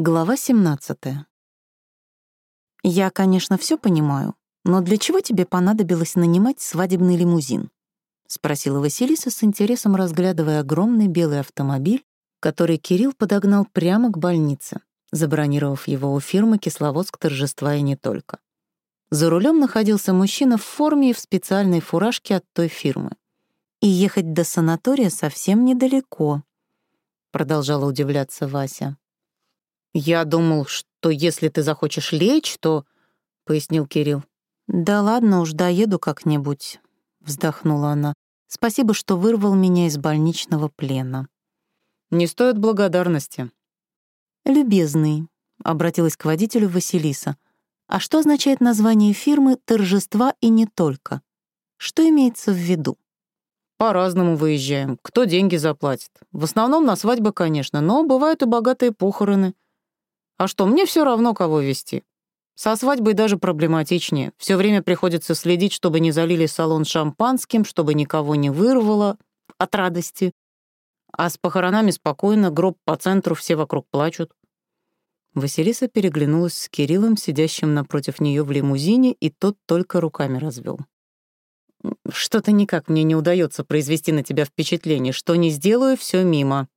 Глава 17. «Я, конечно, все понимаю, но для чего тебе понадобилось нанимать свадебный лимузин?» — спросила Василиса с интересом, разглядывая огромный белый автомобиль, который Кирилл подогнал прямо к больнице, забронировав его у фирмы «Кисловодск торжества» и не только. За рулем находился мужчина в форме и в специальной фуражке от той фирмы. «И ехать до санатория совсем недалеко», — продолжала удивляться Вася. «Я думал, что если ты захочешь лечь, то...» — пояснил Кирилл. «Да ладно уж, доеду как-нибудь», — вздохнула она. «Спасибо, что вырвал меня из больничного плена». «Не стоит благодарности». «Любезный», — обратилась к водителю Василиса. «А что означает название фирмы «Торжества» и не только? Что имеется в виду?» По-разному выезжаем. Кто деньги заплатит? В основном на свадьбы, конечно, но бывают и богатые похороны. А что, мне все равно, кого вести. Со свадьбой даже проблематичнее. Все время приходится следить, чтобы не залили салон шампанским, чтобы никого не вырвало от радости. А с похоронами спокойно, гроб по центру, все вокруг плачут. Василиса переглянулась с Кириллом, сидящим напротив нее в лимузине, и тот только руками развел. «Что-то никак мне не удается произвести на тебя впечатление. Что не сделаю, все мимо».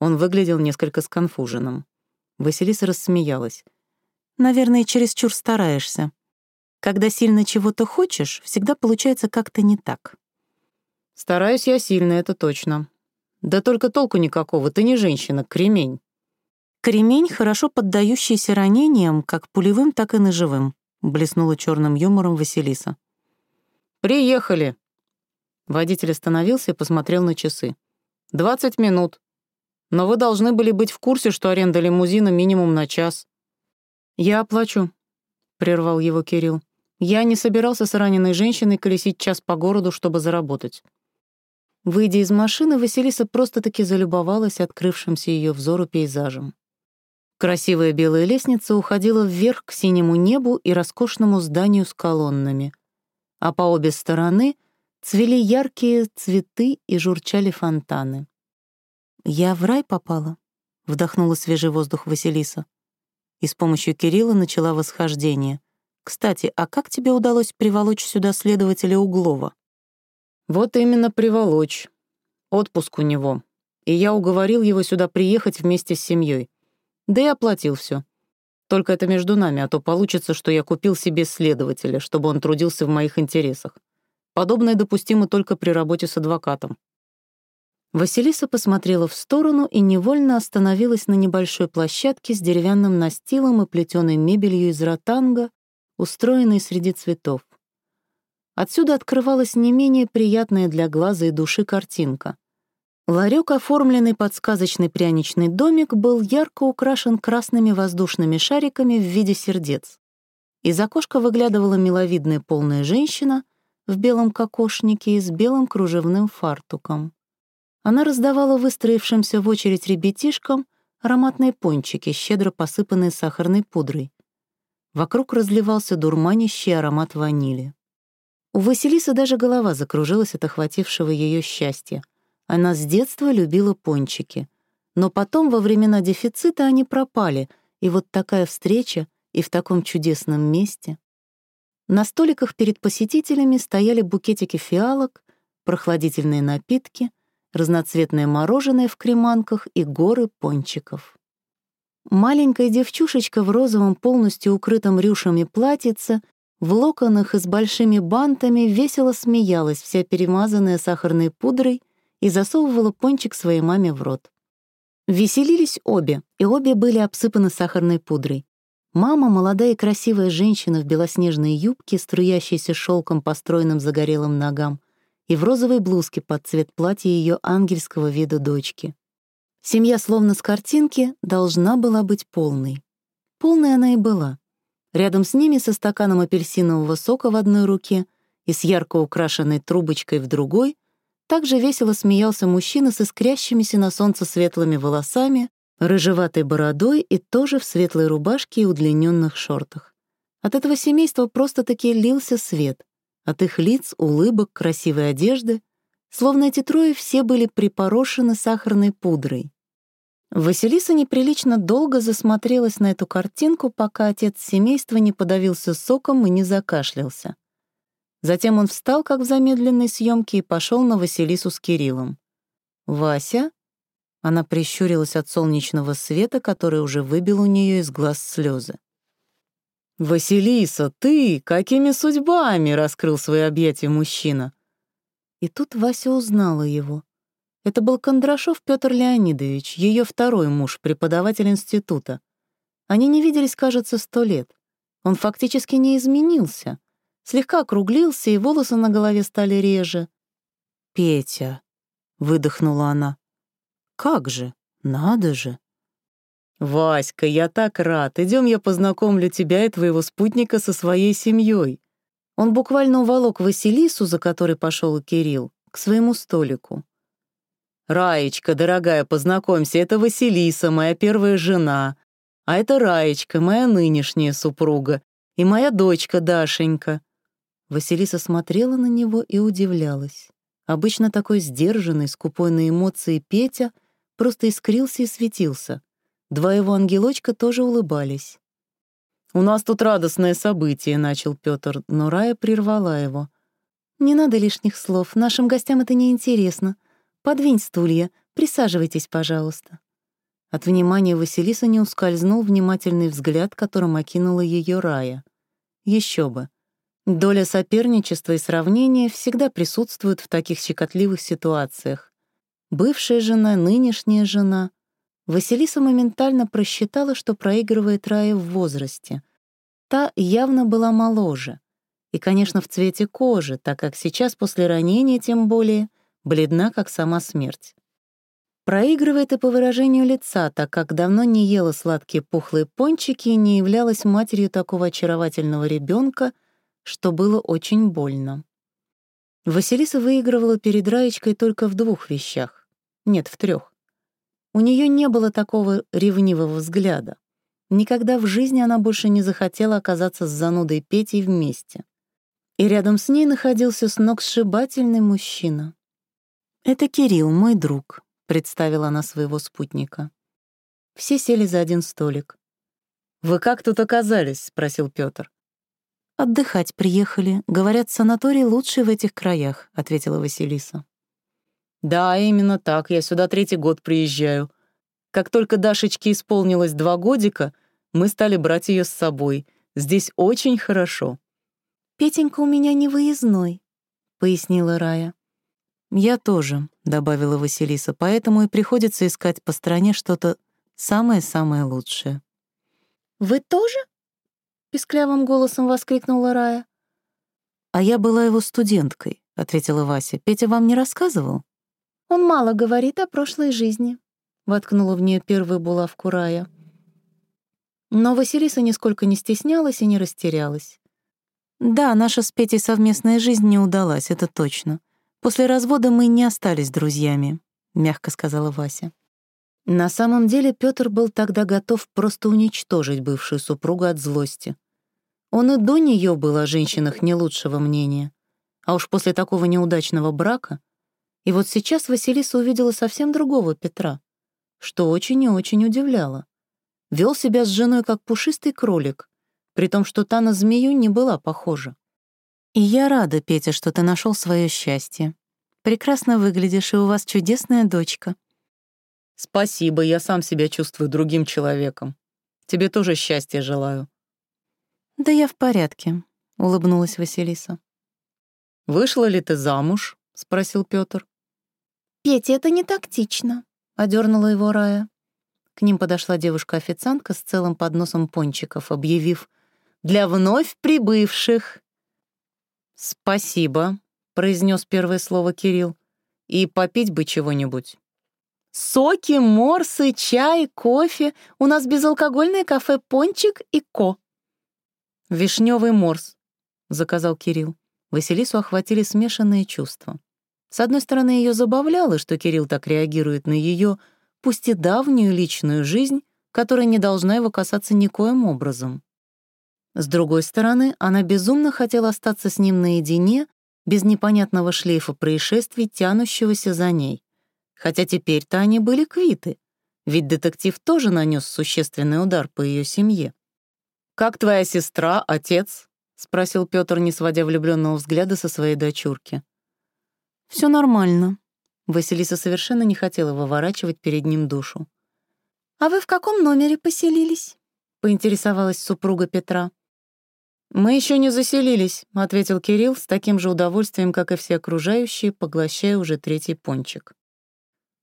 Он выглядел несколько сконфуженным. Василиса рассмеялась. «Наверное, чересчур стараешься. Когда сильно чего-то хочешь, всегда получается как-то не так». «Стараюсь я сильно, это точно. Да только толку никакого, ты не женщина, кремень». «Кремень, хорошо поддающийся ранениям, как пулевым, так и ножевым», — блеснула черным юмором Василиса. «Приехали». Водитель остановился и посмотрел на часы. «Двадцать минут. Но вы должны были быть в курсе, что аренда лимузина минимум на час». «Я оплачу», — прервал его Кирилл. «Я не собирался с раненой женщиной колесить час по городу, чтобы заработать». Выйдя из машины, Василиса просто-таки залюбовалась открывшимся ее взору пейзажем. Красивая белая лестница уходила вверх к синему небу и роскошному зданию с колоннами, а по обе стороны цвели яркие цветы и журчали фонтаны. «Я в рай попала», — вдохнула свежий воздух Василиса. И с помощью Кирилла начала восхождение. «Кстати, а как тебе удалось приволочь сюда следователя Углова?» «Вот именно приволочь. Отпуск у него. И я уговорил его сюда приехать вместе с семьей. Да и оплатил все. Только это между нами, а то получится, что я купил себе следователя, чтобы он трудился в моих интересах. Подобное допустимо только при работе с адвокатом. Василиса посмотрела в сторону и невольно остановилась на небольшой площадке с деревянным настилом и плетеной мебелью из ротанга, устроенной среди цветов. Отсюда открывалась не менее приятная для глаза и души картинка. Ларек, оформленный под сказочный пряничный домик, был ярко украшен красными воздушными шариками в виде сердец. Из окошка выглядывала миловидная полная женщина в белом кокошнике и с белым кружевным фартуком. Она раздавала выстроившимся в очередь ребятишкам ароматные пончики, щедро посыпанные сахарной пудрой. Вокруг разливался дурманящий аромат ванили. У Василисы даже голова закружилась от охватившего ее счастья. Она с детства любила пончики. Но потом, во времена дефицита, они пропали, и вот такая встреча и в таком чудесном месте. На столиках перед посетителями стояли букетики фиалок, прохладительные напитки — разноцветное мороженое в креманках и горы пончиков. Маленькая девчушечка в розовом полностью укрытом рюшами платьице, в локонах и с большими бантами весело смеялась, вся перемазанная сахарной пудрой, и засовывала пончик своей маме в рот. Веселились обе, и обе были обсыпаны сахарной пудрой. Мама, молодая и красивая женщина в белоснежной юбке, струящейся шелком по стройным загорелым ногам, и в розовой блузке под цвет платья ее ангельского вида дочки. Семья, словно с картинки, должна была быть полной. Полной она и была. Рядом с ними со стаканом апельсинового сока в одной руке и с ярко украшенной трубочкой в другой также весело смеялся мужчина с искрящимися на солнце светлыми волосами, рыжеватой бородой и тоже в светлой рубашке и удлиненных шортах. От этого семейства просто-таки лился свет, от их лиц, улыбок, красивой одежды, словно эти трое все были припорошены сахарной пудрой. Василиса неприлично долго засмотрелась на эту картинку, пока отец семейства не подавился соком и не закашлялся. Затем он встал, как в замедленной съемке, и пошел на Василису с Кириллом. «Вася?» Она прищурилась от солнечного света, который уже выбил у нее из глаз слезы. «Василиса, ты? Какими судьбами?» — раскрыл свои объятия мужчина. И тут Вася узнала его. Это был Кондрашов Петр Леонидович, ее второй муж, преподаватель института. Они не виделись, кажется, сто лет. Он фактически не изменился. Слегка округлился, и волосы на голове стали реже. «Петя», — выдохнула она. «Как же? Надо же!» «Васька, я так рад. Идем, я познакомлю тебя и твоего спутника со своей семьей. Он буквально уволок Василису, за которой пошел Кирилл, к своему столику. «Раечка, дорогая, познакомься, это Василиса, моя первая жена. А это Раечка, моя нынешняя супруга. И моя дочка Дашенька». Василиса смотрела на него и удивлялась. Обычно такой сдержанный, скупой на эмоции Петя просто искрился и светился. Два его ангелочка тоже улыбались. «У нас тут радостное событие», — начал Пётр, но Рая прервала его. «Не надо лишних слов, нашим гостям это не интересно. Подвинь стулья, присаживайтесь, пожалуйста». От внимания Василиса не ускользнул внимательный взгляд, которым окинула ее Рая. Еще бы. Доля соперничества и сравнения всегда присутствует в таких щекотливых ситуациях. Бывшая жена, нынешняя жена. Василиса моментально просчитала, что проигрывает Рая в возрасте. Та явно была моложе. И, конечно, в цвете кожи, так как сейчас после ранения тем более — бледна, как сама смерть. Проигрывает и по выражению лица, так как давно не ела сладкие пухлые пончики и не являлась матерью такого очаровательного ребенка, что было очень больно. Василиса выигрывала перед Раечкой только в двух вещах. Нет, в трех. У нее не было такого ревнивого взгляда. Никогда в жизни она больше не захотела оказаться с занудой Петей вместе. И рядом с ней находился сногсшибательный мужчина. «Это Кирилл, мой друг», — представила она своего спутника. Все сели за один столик. «Вы как тут оказались?» — спросил Пётр. «Отдыхать приехали. Говорят, санаторий лучший в этих краях», — ответила Василиса. «Да, именно так. Я сюда третий год приезжаю. Как только Дашечке исполнилось два годика, мы стали брать ее с собой. Здесь очень хорошо». «Петенька у меня не выездной», — пояснила Рая. «Я тоже», — добавила Василиса, «поэтому и приходится искать по стране что-то самое-самое лучшее». «Вы тоже?» — писклявым голосом воскликнула Рая. «А я была его студенткой», — ответила Вася. «Петя вам не рассказывал?» «Он мало говорит о прошлой жизни», — воткнула в нее первую булавку Рая. Но Василиса нисколько не стеснялась и не растерялась. «Да, наша с Петей совместная жизнь не удалась, это точно. «После развода мы не остались друзьями», — мягко сказала Вася. На самом деле Пётр был тогда готов просто уничтожить бывшую супругу от злости. Он и до неё был о женщинах не лучшего мнения. А уж после такого неудачного брака... И вот сейчас Василиса увидела совсем другого Петра, что очень и очень удивляло. Вел себя с женой как пушистый кролик, при том, что та на змею не была похожа. И я рада, Петя, что ты нашел свое счастье. Прекрасно выглядишь, и у вас чудесная дочка. Спасибо, я сам себя чувствую другим человеком. Тебе тоже счастья желаю. Да я в порядке, улыбнулась Василиса. Вышла ли ты замуж? спросил Петр. Петя, это не тактично, одернула его Рая. К ним подошла девушка-официантка с целым подносом пончиков, объявив «Для вновь прибывших!» «Спасибо», — произнес первое слово Кирилл. «И попить бы чего-нибудь». «Соки, морсы, чай, кофе. У нас безалкогольное кафе «Пончик» и «Ко». «Вишневый морс», — заказал Кирилл. Василису охватили смешанные чувства. С одной стороны, ее забавляло, что Кирилл так реагирует на ее, пусть и давнюю личную жизнь, которая не должна его касаться никоим образом. С другой стороны, она безумно хотела остаться с ним наедине, без непонятного шлейфа происшествий, тянущегося за ней. Хотя теперь-то они были квиты. Ведь детектив тоже нанес существенный удар по ее семье. «Как твоя сестра, отец?» — спросил Петр, не сводя влюбленного взгляда со своей дочурки. Все нормально». Василиса совершенно не хотела выворачивать перед ним душу. «А вы в каком номере поселились?» — поинтересовалась супруга Петра. «Мы еще не заселились», — ответил Кирилл с таким же удовольствием, как и все окружающие, поглощая уже третий пончик.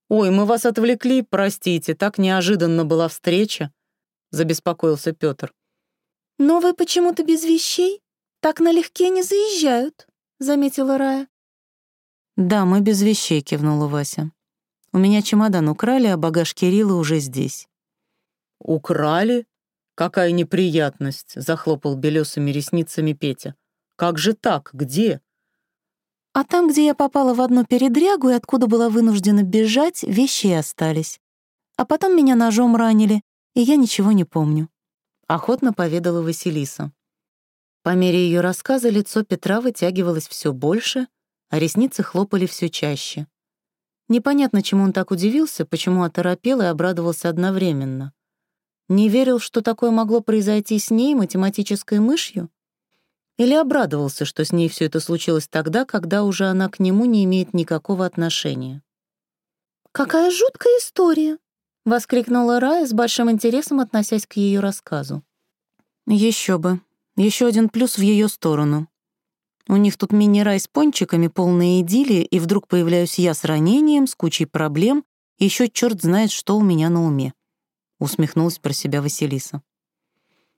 «Ой, мы вас отвлекли, простите, так неожиданно была встреча», — забеспокоился Петр. «Но вы почему-то без вещей? Так налегке не заезжают», — заметила Рая. «Да, мы без вещей», — кивнула Вася. «У меня чемодан украли, а багаж Кирилла уже здесь». «Украли? Какая неприятность!» — захлопал белесыми ресницами Петя. «Как же так? Где?» «А там, где я попала в одну передрягу и откуда была вынуждена бежать, вещи и остались. А потом меня ножом ранили, и я ничего не помню», — охотно поведала Василиса. По мере ее рассказа лицо Петра вытягивалось все больше — а ресницы хлопали все чаще. Непонятно, чему он так удивился, почему оторопел и обрадовался одновременно. Не верил, что такое могло произойти с ней, математической мышью? Или обрадовался, что с ней все это случилось тогда, когда уже она к нему не имеет никакого отношения? «Какая жуткая история!» — воскликнула Рая с большим интересом, относясь к ее рассказу. Еще бы. Еще один плюс в ее сторону. У них тут мини-рай с пончиками, полные идиллии, и вдруг появляюсь я с ранением, с кучей проблем, еще черт знает, что у меня на уме. Усмехнулась про себя Василиса.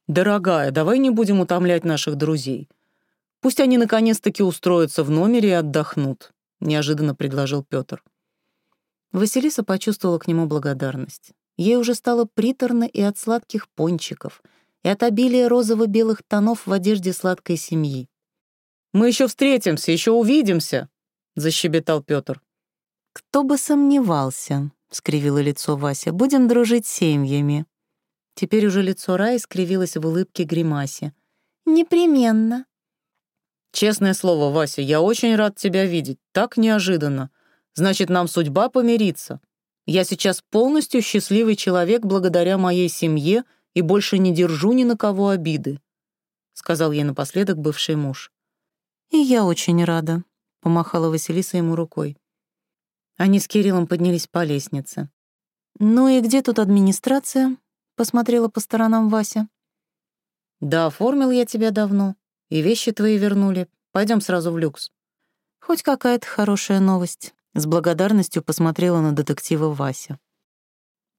«Дорогая, давай не будем утомлять наших друзей. Пусть они наконец-таки устроятся в номере и отдохнут», — неожиданно предложил Петр. Василиса почувствовала к нему благодарность. Ей уже стало приторно и от сладких пончиков, и от обилия розово-белых тонов в одежде сладкой семьи. Мы еще встретимся, еще увидимся», — защебетал Петр. «Кто бы сомневался», — скривило лицо Вася, — «будем дружить семьями». Теперь уже лицо Раи скривилось в улыбке гримасе. «Непременно». «Честное слово, Вася, я очень рад тебя видеть. Так неожиданно. Значит, нам судьба помириться. Я сейчас полностью счастливый человек благодаря моей семье и больше не держу ни на кого обиды», — сказал ей напоследок бывший муж. «И я очень рада», — помахала Василиса ему рукой. Они с Кириллом поднялись по лестнице. «Ну и где тут администрация?» — посмотрела по сторонам Вася. «Да оформил я тебя давно, и вещи твои вернули. Пойдем сразу в люкс». «Хоть какая-то хорошая новость», — с благодарностью посмотрела на детектива Вася.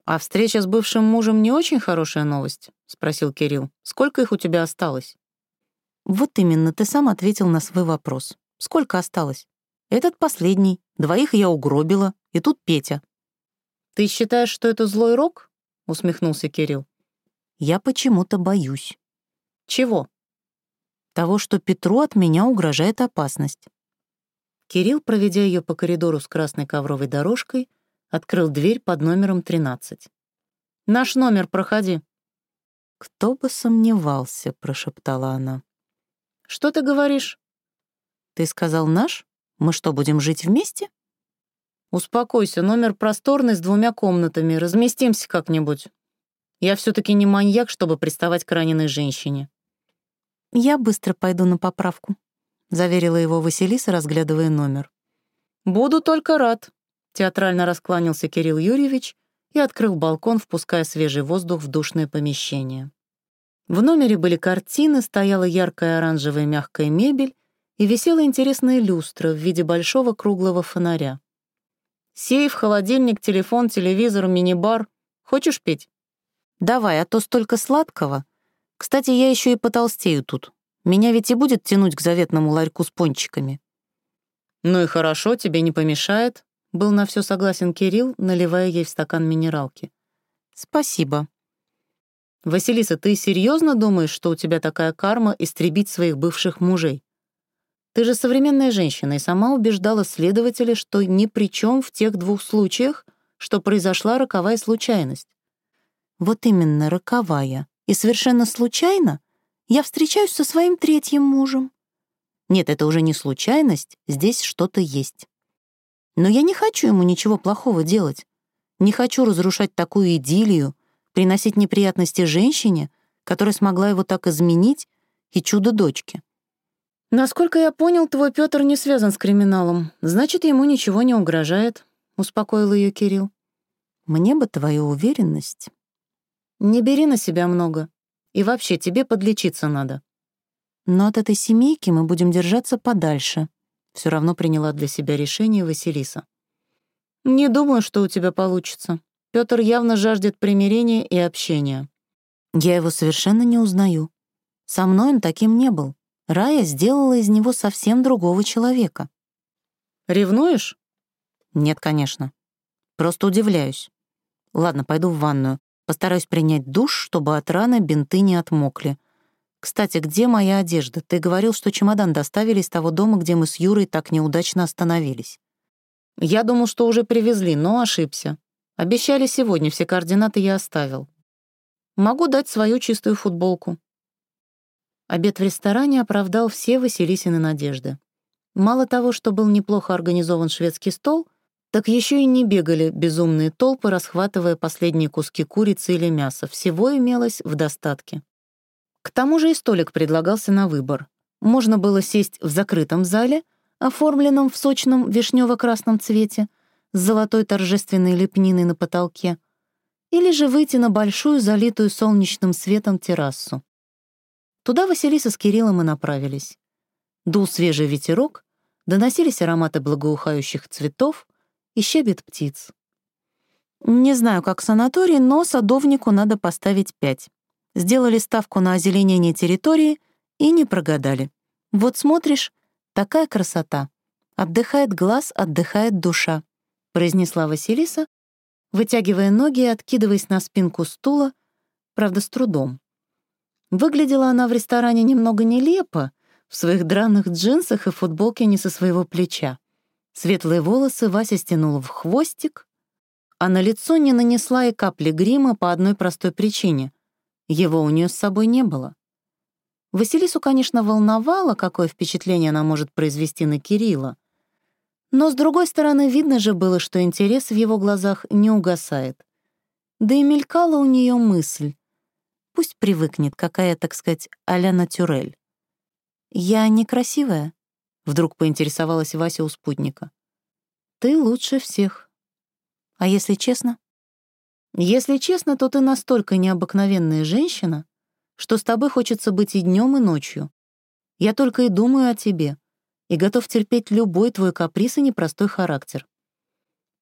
«А встреча с бывшим мужем не очень хорошая новость?» — спросил Кирилл. «Сколько их у тебя осталось?» Вот именно, ты сам ответил на свой вопрос. Сколько осталось? Этот последний. Двоих я угробила, и тут Петя. Ты считаешь, что это злой рок? Усмехнулся Кирилл. Я почему-то боюсь. Чего? Того, что Петру от меня угрожает опасность. Кирилл, проведя ее по коридору с красной ковровой дорожкой, открыл дверь под номером 13. «Наш номер, проходи». «Кто бы сомневался», — прошептала она. Что ты говоришь?» «Ты сказал наш? Мы что, будем жить вместе?» «Успокойся, номер просторный с двумя комнатами. Разместимся как-нибудь. Я все таки не маньяк, чтобы приставать к раненой женщине». «Я быстро пойду на поправку», — заверила его Василиса, разглядывая номер. «Буду только рад», — театрально раскланялся Кирилл Юрьевич и открыл балкон, впуская свежий воздух в душное помещение. В номере были картины, стояла яркая оранжевая мягкая мебель и висела интересная люстра в виде большого круглого фонаря. «Сейф, холодильник, телефон, телевизор, мини-бар. Хочешь петь?» «Давай, а то столько сладкого. Кстати, я еще и потолстею тут. Меня ведь и будет тянуть к заветному ларьку с пончиками». «Ну и хорошо, тебе не помешает», — был на все согласен Кирилл, наливая ей в стакан минералки. «Спасибо», «Василиса, ты серьезно думаешь, что у тебя такая карма истребить своих бывших мужей? Ты же современная женщина и сама убеждала следователя, что ни при чем в тех двух случаях, что произошла роковая случайность». «Вот именно, роковая. И совершенно случайно я встречаюсь со своим третьим мужем. Нет, это уже не случайность, здесь что-то есть. Но я не хочу ему ничего плохого делать. Не хочу разрушать такую идиллию, приносить неприятности женщине, которая смогла его так изменить, и чудо дочки. «Насколько я понял, твой Пётр не связан с криминалом. Значит, ему ничего не угрожает», — успокоил ее Кирилл. «Мне бы твою уверенность». «Не бери на себя много. И вообще, тебе подлечиться надо». «Но от этой семейки мы будем держаться подальше», — все равно приняла для себя решение Василиса. «Не думаю, что у тебя получится. Пётр явно жаждет примирения и общения». «Я его совершенно не узнаю. Со мной он таким не был. Рая сделала из него совсем другого человека». «Ревнуешь?» «Нет, конечно. Просто удивляюсь. Ладно, пойду в ванную. Постараюсь принять душ, чтобы от раны бинты не отмокли. Кстати, где моя одежда? Ты говорил, что чемодан доставили из того дома, где мы с Юрой так неудачно остановились. Я думал, что уже привезли, но ошибся. Обещали сегодня, все координаты я оставил. Могу дать свою чистую футболку. Обед в ресторане оправдал все Василисины надежды. Мало того, что был неплохо организован шведский стол, так еще и не бегали безумные толпы, расхватывая последние куски курицы или мяса. Всего имелось в достатке. К тому же и столик предлагался на выбор. Можно было сесть в закрытом зале — оформленном в сочном вишнево-красном цвете, с золотой торжественной лепниной на потолке, или же выйти на большую, залитую солнечным светом террасу. Туда Василиса с Кириллом и направились. Дул свежий ветерок, доносились ароматы благоухающих цветов и щебет птиц. Не знаю, как санаторий, но садовнику надо поставить пять. Сделали ставку на озеленение территории и не прогадали. Вот смотришь, Такая красота. Отдыхает глаз, отдыхает душа», — произнесла Василиса, вытягивая ноги и откидываясь на спинку стула, правда, с трудом. Выглядела она в ресторане немного нелепо, в своих драных джинсах и футболке не со своего плеча. Светлые волосы Вася стянула в хвостик, а на лицо не нанесла и капли грима по одной простой причине — его у нее с собой не было. Василису, конечно, волновало, какое впечатление она может произвести на Кирилла. Но, с другой стороны, видно же было, что интерес в его глазах не угасает. Да и мелькала у нее мысль. Пусть привыкнет, какая, так сказать, а-ля натюрель. «Я некрасивая?» — вдруг поинтересовалась Вася у спутника. «Ты лучше всех. А если честно?» «Если честно, то ты настолько необыкновенная женщина, что с тобой хочется быть и днем, и ночью. Я только и думаю о тебе, и готов терпеть любой твой каприз и непростой характер».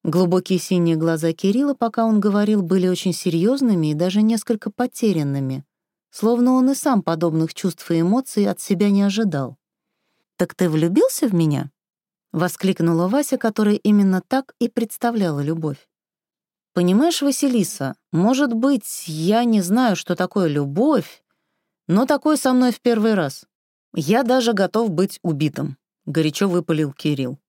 Глубокие синие глаза Кирилла, пока он говорил, были очень серьезными и даже несколько потерянными, словно он и сам подобных чувств и эмоций от себя не ожидал. «Так ты влюбился в меня?» — воскликнула Вася, которая именно так и представляла любовь. «Понимаешь, Василиса, может быть, я не знаю, что такое любовь, но такой со мной в первый раз. Я даже готов быть убитым», — горячо выпалил Кирилл.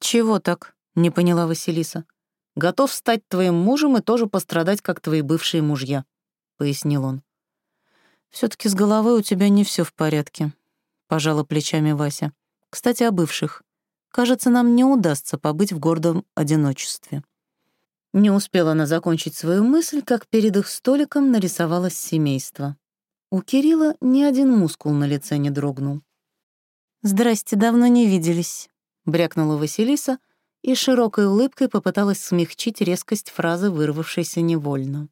«Чего так?» — не поняла Василиса. «Готов стать твоим мужем и тоже пострадать, как твои бывшие мужья», — пояснил он. все таки с головой у тебя не все в порядке», — пожала плечами Вася. «Кстати, о бывших. Кажется, нам не удастся побыть в гордом одиночестве». Не успела она закончить свою мысль, как перед их столиком нарисовалось семейство. У Кирилла ни один мускул на лице не дрогнул. «Здрасте, давно не виделись», — брякнула Василиса и широкой улыбкой попыталась смягчить резкость фразы, вырвавшейся невольно.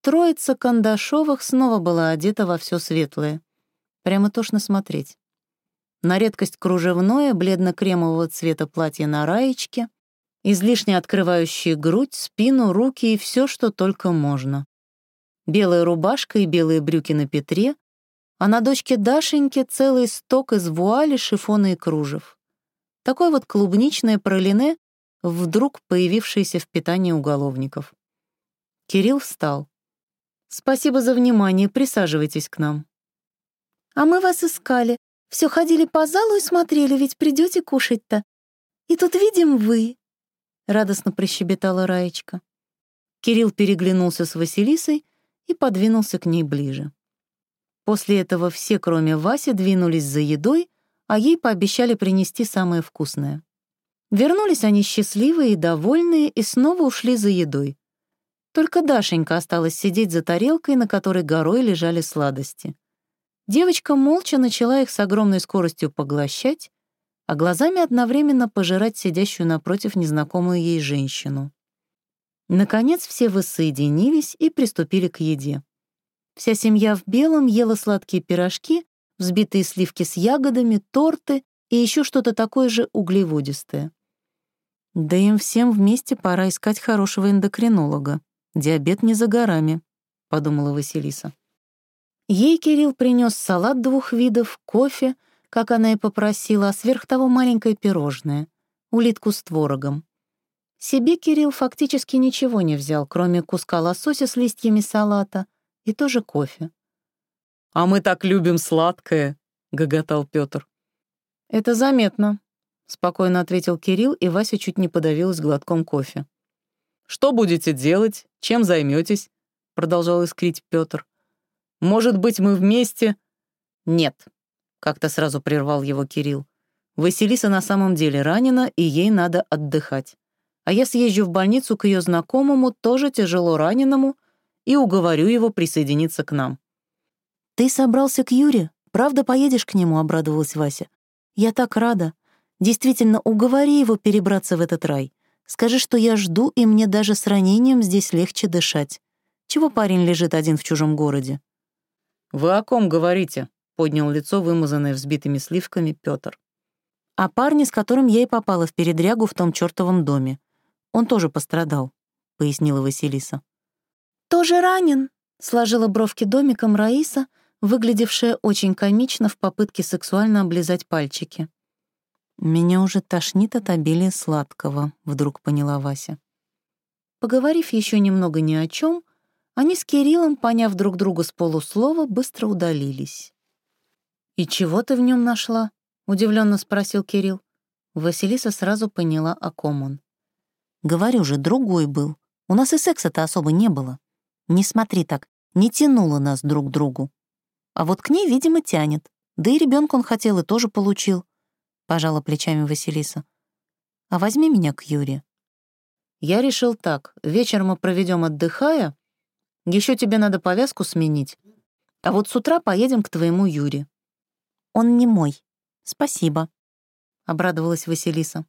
Троица Кандашовых снова была одета во все светлое. Прямо тошно смотреть. На редкость кружевное, бледно-кремового цвета платье на раечке, излишне открывающие грудь, спину, руки и все, что только можно белая рубашка и белые брюки на Петре, а на дочке Дашеньке целый сток из вуали, шифона и кружев. Такое вот клубничное пролине, вдруг появившееся в питании уголовников. Кирилл встал. «Спасибо за внимание, присаживайтесь к нам». «А мы вас искали. Все ходили по залу и смотрели, ведь придете кушать-то. И тут видим вы», — радостно прощебетала Раечка. Кирилл переглянулся с Василисой и подвинулся к ней ближе. После этого все, кроме Васи, двинулись за едой, а ей пообещали принести самое вкусное. Вернулись они счастливые и довольные и снова ушли за едой. Только Дашенька осталась сидеть за тарелкой, на которой горой лежали сладости. Девочка молча начала их с огромной скоростью поглощать, а глазами одновременно пожирать сидящую напротив незнакомую ей женщину. Наконец все воссоединились и приступили к еде. Вся семья в белом ела сладкие пирожки, взбитые сливки с ягодами, торты и еще что-то такое же углеводистое. Да им всем вместе пора искать хорошего эндокринолога. Диабет не за горами, — подумала Василиса. Ей Кирилл принес салат двух видов, кофе, как она и попросила, а сверх того маленькое пирожное, улитку с творогом. Себе Кирилл фактически ничего не взял, кроме куска лосося с листьями салата и тоже кофе. «А мы так любим сладкое», — гоготал Пётр. «Это заметно», — спокойно ответил Кирилл, и Вася чуть не подавилась глотком кофе. «Что будете делать? Чем займетесь?» — продолжал искрить Пётр. «Может быть, мы вместе?» «Нет», — как-то сразу прервал его Кирилл. «Василиса на самом деле ранена, и ей надо отдыхать. А я съезжу в больницу к ее знакомому, тоже тяжело раненому, и уговорю его присоединиться к нам». «Ты собрался к Юре? Правда поедешь к нему?» — обрадовалась Вася. «Я так рада. Действительно, уговори его перебраться в этот рай. Скажи, что я жду, и мне даже с ранением здесь легче дышать. Чего парень лежит один в чужом городе?» «Вы о ком говорите?» — поднял лицо, вымазанное взбитыми сливками, Пётр. «О парне, с которым я и попала в передрягу в том чёртовом доме. Он тоже пострадал», — пояснила Василиса. «Тоже ранен?» — сложила бровки домиком Раиса, выглядевшая очень комично в попытке сексуально облизать пальчики. «Меня уже тошнит от обилия сладкого», — вдруг поняла Вася. Поговорив еще немного ни о чем, они с Кириллом, поняв друг друга с полуслова, быстро удалились. «И чего ты в нем нашла?» — удивленно спросил Кирилл. Василиса сразу поняла, о ком он. «Говорю же, другой был. У нас и секса-то особо не было. Не смотри так, не тянуло нас друг к другу. А вот к ней, видимо, тянет. Да и ребенка он хотел и тоже получил», — пожала плечами Василиса. «А возьми меня к Юре». «Я решил так. Вечером мы проведем отдыхая, еще тебе надо повязку сменить. А вот с утра поедем к твоему Юре». «Он не мой. Спасибо», — обрадовалась Василиса.